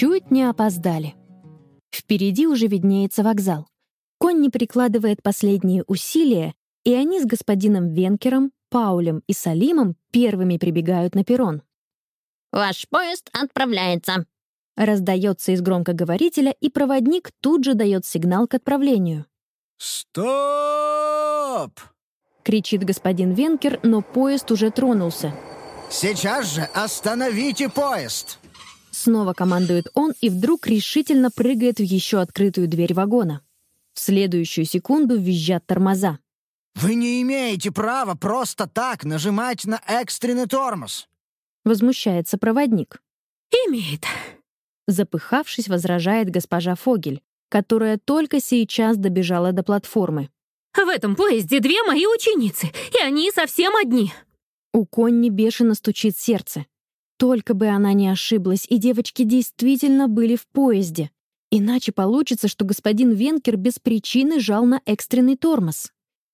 Чуть не опоздали. Впереди уже виднеется вокзал. Конни прикладывает последние усилия, и они с господином Венкером, Паулем и Салимом первыми прибегают на перрон. «Ваш поезд отправляется», — раздается из громкоговорителя, и проводник тут же дает сигнал к отправлению. «Стоп!» — кричит господин Венкер, но поезд уже тронулся. «Сейчас же остановите поезд!» Снова командует он и вдруг решительно прыгает в еще открытую дверь вагона. В следующую секунду визжат тормоза. «Вы не имеете права просто так нажимать на экстренный тормоз!» Возмущается проводник. «Имеет!» Запыхавшись, возражает госпожа Фогель, которая только сейчас добежала до платформы. «В этом поезде две мои ученицы, и они совсем одни!» У Конни бешено стучит сердце. Только бы она не ошиблась, и девочки действительно были в поезде. Иначе получится, что господин Венкер без причины жал на экстренный тормоз.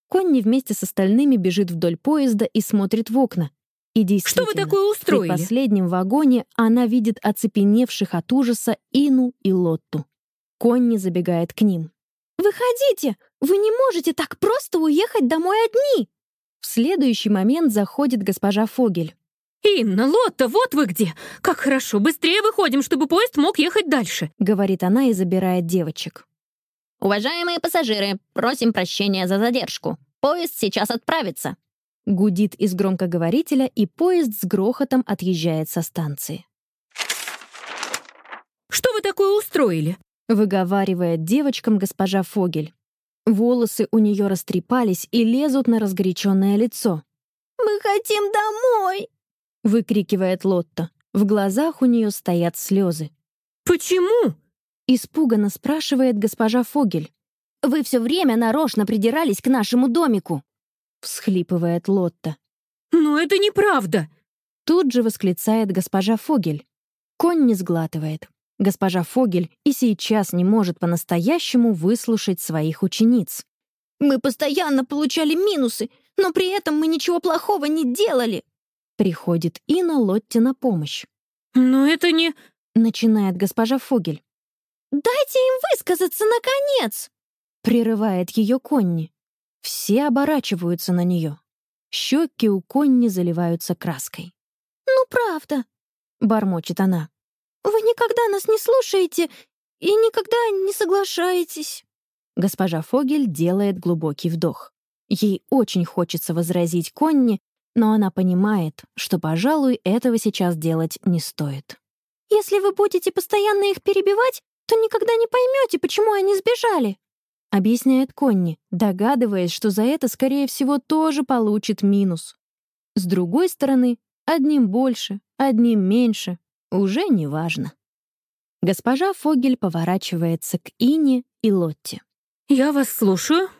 Конни вместе с остальными бежит вдоль поезда и смотрит в окна. И действительно, Что вы такое устроили? в последнем вагоне она видит оцепеневших от ужаса Ину и Лотту. Конни забегает к ним. «Выходите! Вы не можете так просто уехать домой одни!» В следующий момент заходит госпожа Фогель. «Инна, Лотта, вот вы где! Как хорошо! Быстрее выходим, чтобы поезд мог ехать дальше!» — говорит она и забирает девочек. «Уважаемые пассажиры, просим прощения за задержку. Поезд сейчас отправится». Гудит из громкоговорителя, и поезд с грохотом отъезжает со станции. «Что вы такое устроили?» — выговаривает девочкам госпожа Фогель. Волосы у нее растрепались и лезут на разгоряченное лицо. «Мы хотим домой!» — выкрикивает Лотта. В глазах у нее стоят слезы. «Почему?» — испуганно спрашивает госпожа Фогель. «Вы все время нарочно придирались к нашему домику!» — всхлипывает Лотта. «Но это неправда!» Тут же восклицает госпожа Фогель. Конь не сглатывает. Госпожа Фогель и сейчас не может по-настоящему выслушать своих учениц. «Мы постоянно получали минусы, но при этом мы ничего плохого не делали!» Приходит Инна Лотте на помощь. «Но это не...» — начинает госпожа Фогель. «Дайте им высказаться, наконец!» — прерывает ее Конни. Все оборачиваются на нее. Щеки у Конни заливаются краской. «Ну, правда», — бормочет она. «Вы никогда нас не слушаете и никогда не соглашаетесь». Госпожа Фогель делает глубокий вдох. Ей очень хочется возразить Конни, но она понимает, что, пожалуй, этого сейчас делать не стоит. «Если вы будете постоянно их перебивать, то никогда не поймете, почему они сбежали», — объясняет Конни, догадываясь, что за это, скорее всего, тоже получит минус. С другой стороны, одним больше, одним меньше, уже не важно. Госпожа Фогель поворачивается к Ине и Лотте. «Я вас слушаю».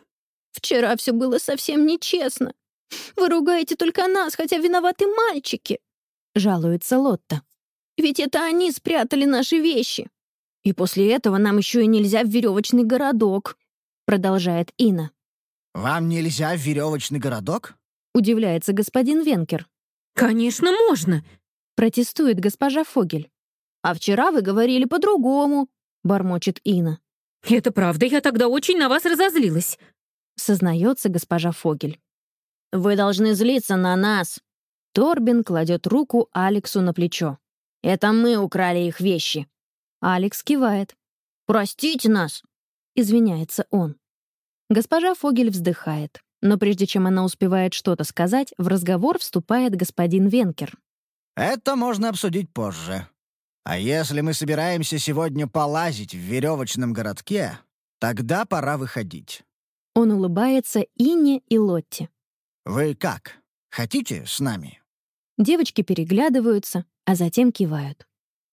«Вчера все было совсем нечестно. Вы ругаете только нас, хотя виноваты мальчики», — жалуется Лотта. «Ведь это они спрятали наши вещи. И после этого нам еще и нельзя в веревочный городок», — продолжает Ина. «Вам нельзя в веревочный городок?» — удивляется господин Венкер. «Конечно, можно!» — протестует госпожа Фогель. «А вчера вы говорили по-другому», — бормочет Ина. «Это правда, я тогда очень на вас разозлилась», — сознается госпожа Фогель. «Вы должны злиться на нас». Торбин кладет руку Алексу на плечо. «Это мы украли их вещи». Алекс кивает. «Простите нас», — извиняется он. Госпожа Фогель вздыхает, но прежде чем она успевает что-то сказать, в разговор вступает господин Венкер. «Это можно обсудить позже. А если мы собираемся сегодня полазить в веревочном городке, тогда пора выходить». Он улыбается Инне и Лотте. «Вы как? Хотите с нами?» Девочки переглядываются, а затем кивают.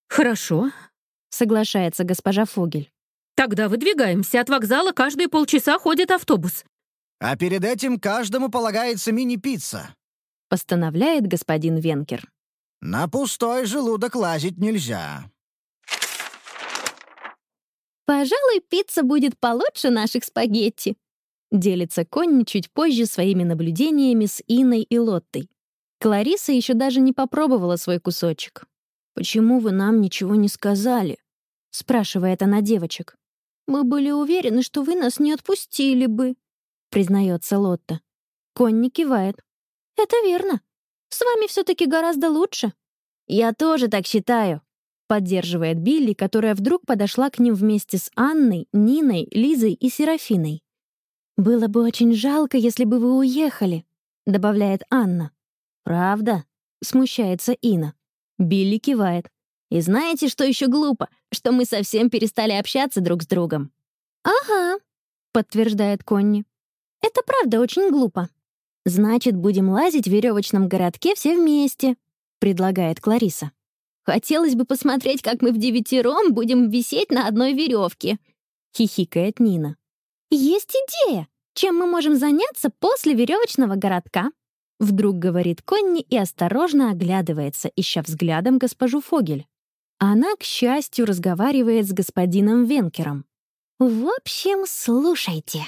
«Хорошо», — соглашается госпожа Фогель. «Тогда выдвигаемся. От вокзала каждые полчаса ходит автобус». «А перед этим каждому полагается мини-пицца», — постановляет господин Венкер. «На пустой желудок лазить нельзя». «Пожалуй, пицца будет получше наших спагетти», — делится Конни чуть позже своими наблюдениями с Иной и Лоттой. Клариса еще даже не попробовала свой кусочек. «Почему вы нам ничего не сказали?» спрашивает она девочек. «Мы были уверены, что вы нас не отпустили бы», — признается Лотта. Конни кивает. «Это верно. С вами все-таки гораздо лучше». «Я тоже так считаю», — поддерживает Билли, которая вдруг подошла к ним вместе с Анной, Ниной, Лизой и Серафиной. «Было бы очень жалко, если бы вы уехали», — добавляет Анна. «Правда?» — смущается Ина. Билли кивает. «И знаете, что еще глупо? Что мы совсем перестали общаться друг с другом». «Ага», — подтверждает Конни. «Это правда очень глупо». «Значит, будем лазить в веревочном городке все вместе», — предлагает Клариса. «Хотелось бы посмотреть, как мы в девятером будем висеть на одной веревке», — хихикает Нина. «Есть идея! Чем мы можем заняться после веревочного городка?» Вдруг говорит Конни и осторожно оглядывается, ища взглядом госпожу Фогель. Она, к счастью, разговаривает с господином Венкером. «В общем, слушайте»,